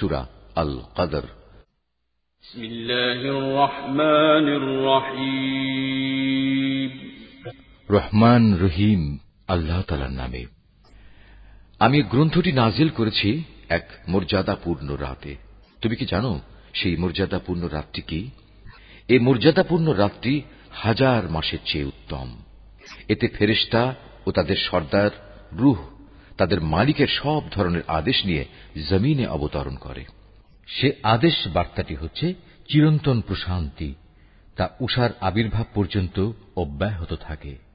সুরা আল কদর রহমান রহিম। আল্লাহ তালার নামে। আমি গ্রন্থটি নাজিল করেছি এক মর্যাদাপূর্ণ রাতে। তুমি কি জানো সেই মর্যাদাপূর্ণ রাতটি কি? এই মর্যাদাপূর্ণ রাতটি হাজার মাসের চেয়ে উত্তম। এতে ফেরেস্তা ও তাদের সর্দার রুহ তাদের মালিকের সব ধরনের আদেশ নিয়ে জমিনে অবতরণ করে। সে আদেশ বার্তাটি হচ্ছে, চিরন্তন প্রশান্তি। তা উষার আবির্ভাব পর্যন্ত অব্যাহত থাকে।